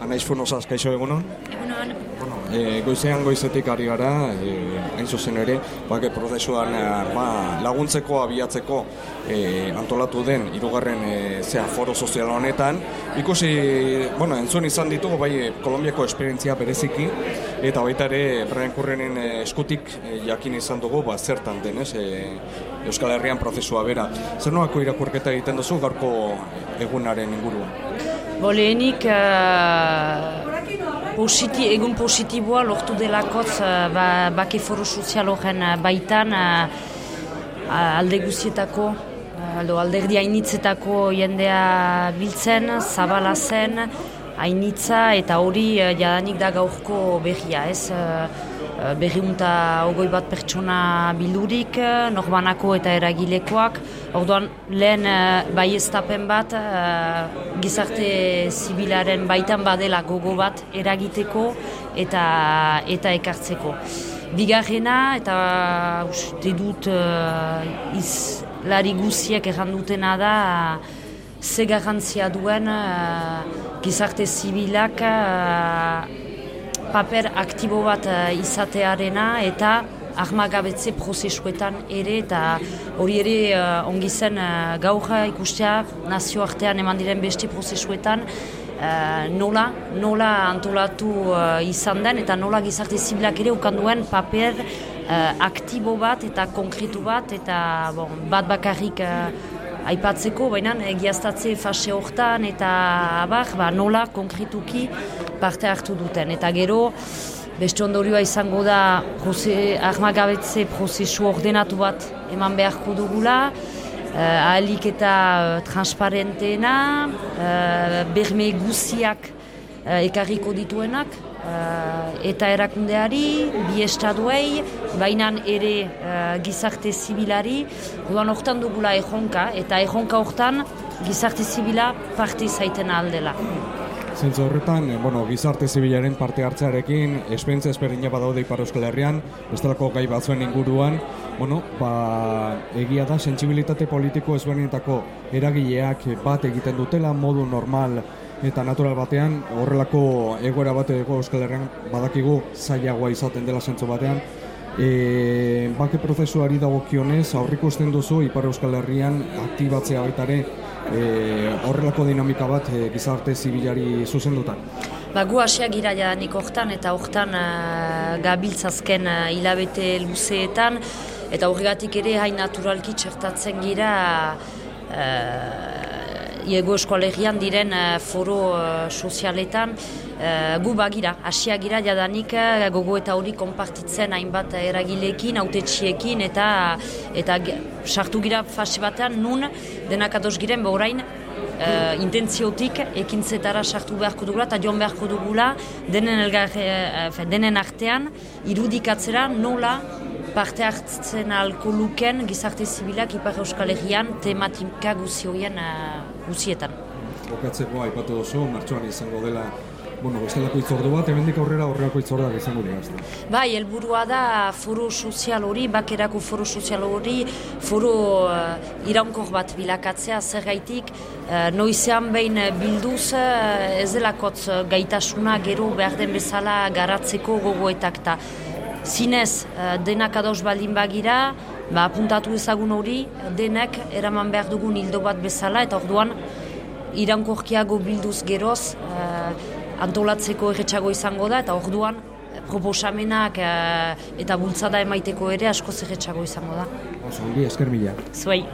Anaiz Funosaz, kaixo egunon? Egunon. Bueno, e, goizean goizetik ari gara, e, hain zuzen ere, bake prozesuan e, ba, laguntzeko, abiatzeko e, antolatu den irugarren e, zea foro sozial honetan. Ikusi, bueno, entzun izan ditugu, bai, Kolombiako esperientzia bereziki, eta baita ere, Brian Kurrenen eskutik e, jakin izan dugu, ba, zertan den, ez, e, Euskal Herrian prozesua bera. Zer noako irakurketa egiten duzu gaurko egunaren inguruan? Boleenik uh, positi, egun positiboa lortu delakotz uh, ba, bake foro sozial horren uh, baitan uh, alde guzietako, uh, alderdi hainitzetako jendea biltzen, zabala zen, hainitza eta hori jadanik da gaurko behia, ez? Uh, berriunta ogoi bat pertsona bildurik, norbanako eta eragilekoak. Orduan lehen bai eztapen bat gizarte zibilaren baitan badela gogo bat eragiteko eta eta ekartzeko. Bigarrena eta uste dut uh, iz lari guziek errandutena da ze garrantzia duen gizarte zibilak paper aktibo bat uh, izatearena eta armagabetze prozesuetan ere eta hori ere uh, ongi zen uh, gaur ikustea nazioartean eman diren beste prozesuetan uh, nola, nola antolatu uh, izan den eta nola gizarte zibilak ere ukanduen paper uh, aktibo bat eta konkretu bat eta bon, bat bakarrik aipatzeko, baina egiaztatze fase hortan eta abar, ba, nola konkretuki parte hartu duten. Eta gero, beste ondorioa izango da prose, armagabetze prozesu ordenatu bat eman beharko dugula, uh, ahalik eta uh, transparenteena, uh, berme guziak uh, ekarriko dituenak, eta erakundeari, bi estaduei, baina ere uh, gizarte zibilari, duan hortan dugula erronka, eta erronka hortan gizarte zibila parte zaiten aldela. Zentzu horretan, eh, bueno, gizarte zibilaren parte hartzearekin, espentza esperdina badaude Ipar Euskal Herrian, bestelako gai batzuen inguruan, bueno, ba, egia da, sensibilitate politiko ezberdinetako eragileak bat egiten dutela, modu normal eta natural batean, horrelako egoera bat Euskal Herrian badakigu zailagoa izaten dela zentzu batean, E, bake prozesuari dagokionez aurrikusten duzu Ipar Euskal Herrian aktibatzea baitare e, horrelako dinamika bat e, gizarte zibilari zuzendutan. Ba, gu hasia gira jadanik hortan eta hortan uh, gabiltzazken uh, hilabete luzeetan eta horregatik ere hain naturalki txertatzen gira Iego eskolegian diren uh, foro uh, sozialetan uh, gu bagira, asia gira jadanik gogo eta hori konpartitzen hainbat eragilekin, autetxiekin eta eta sartu gira fase batean nun denak ados giren behorain uh, intentziotik ekintzetara sartu beharko dugula eta joan beharko dugula denen, elgar, uh, denen artean irudikatzera nola parte hartzen alko luken gizarte zibilak Ipar Euskal Herrian tematika guzioien uh, guzietan. Bokatzeko aipatu oso, martxoan izango dela Bueno, bestelako itzordu bat, hemendik aurrera horrelako itzordak izango dira. Bai, helburua da foro sozial hori, bakerako foro sozial hori, foro uh, iraunkor bat bilakatzea, zer gaitik, uh, noizean behin bilduz, uh, ez delakotz gaitasuna gero behar den bezala garatzeko gogoetak eta zinez uh, denak ados baldin bagira, ba, apuntatu ezagun hori, denak eraman behar dugun hildo bat bezala, eta orduan irankorkiago bilduz geroz uh, antolatzeko erretxago izango da, eta orduan proposamenak uh, eta bultzada emaiteko ere asko zerretxago izango da. Oso, esker mila. Zuei.